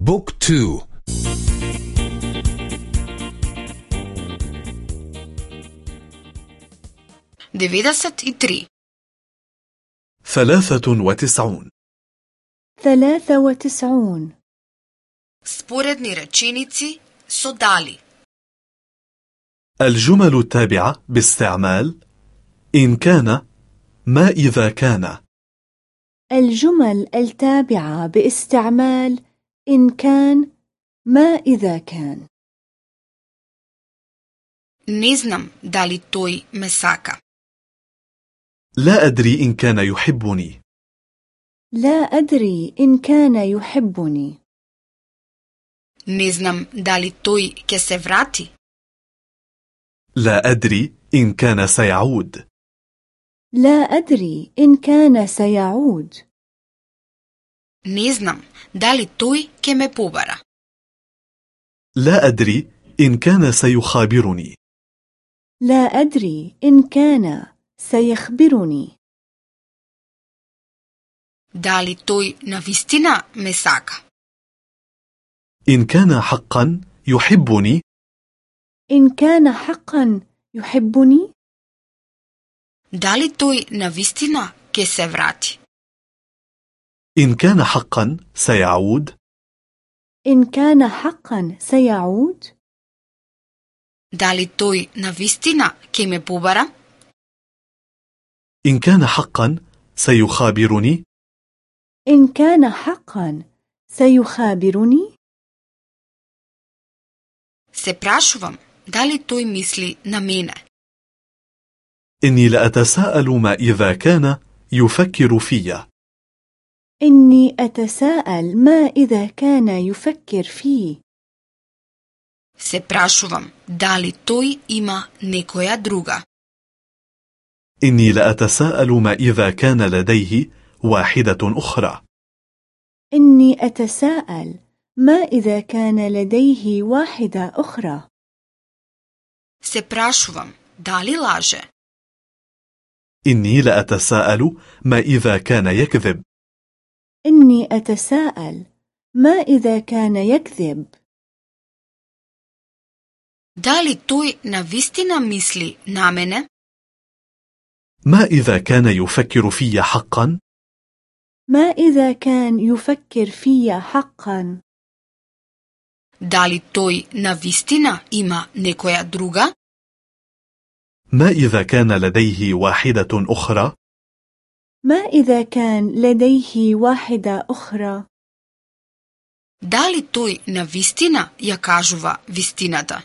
book two. Деведесет и три ثلاثة وتسعون. ثلاثة وتسعون. Споредни реченици со дали الجمل التابعة باستعمال إن كان ما إذا كان. الجمل التابعة باستعمال إن كان ما إذا كان Не знам дали тој ме сака. لا أدري إن كان يحبني لا أدري إن كان يحبني Не знам дали тој ќе се врати. لا أدري إن كان سيعود لا أدري إن كان سيعود Не знам дали тој ќе ме побара. لا أدري إن كان سيخابرني لا أدري إن كان سيخبرني Дали тој навистина ме сака. إن كان حقا يحبني إن كان حقا يحبني Дали тој навистина ќе се врати. إن كان حقا سيعود إن كان حقا سيعود Дали тој навистина ќе ме побара. إن كان حقا سيخابرني إن كان حقا سيخابرني Се прашувам дали тој мисли на мене. إني لأتساءل ما إذا كان يفكر في إني أتساءل ما إذا كان يفكر فيه Се прашувам дали тој има некоја друга. إني لأتساءل ما إذا كان لديه واحدة أخرى إني أتساءل ما إذا كان لديه واحدة أخرى Се прашувам дали лаже. إني لأتساءل ما إذا كان يكذب إني أتساءل ما إذا كان يكذب Дали тој навистина мисли на мене? ما إذا كان يفكر في حقا ما إذا كان يفكر في حقا Дали тој навистина има некоја друга? ما إذا كان لديه واحدة أخرى ما إذا كان لديه واحدة أخرى Дали тој навистина ја кажува вистината?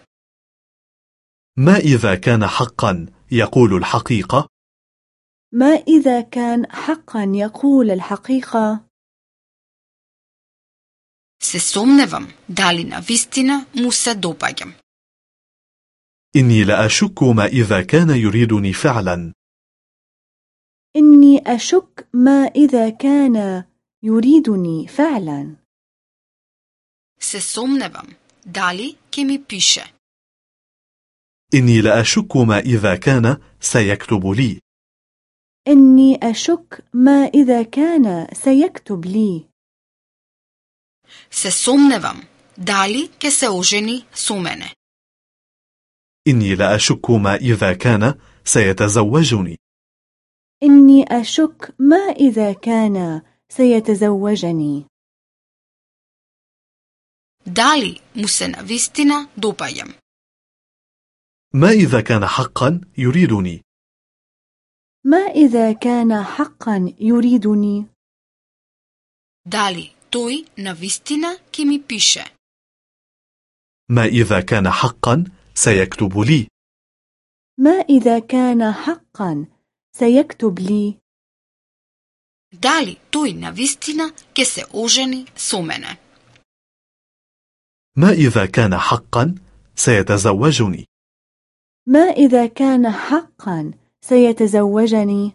ما إذا كان حقا يقول الحقيقة ما إذا كان حقا يقول الحقيقة Се сомневам дали навистина му се допаѓам. إني لأشك ما إذا كان يريدني فعلا إني أشك ما إذا كان يريدني فعلا. Se sumnevam, dali kimi piše. إني أشك ما إذا كان سيكتب لي. إني أشك ما إذا كان سيكتب لي. Se sumnevam, dali ke se oženi sumene. إني ما إذا كان سيتزوجني. إني أشك ما إذا كان سيتزوجني Дали му се навистина допаѓам. ما إذا كان حقا يريدني ما إذا كان حقا يريدني Дали тој навистина ќе ми пише. ما إذا كان حقا سيكتب لي ما إذا كان حقا سيكتب لي Дали тој навистина ќе се ожени со мене. ما إذا كان حقا سيتزوجني ما إذا كان حقا سيتزوجني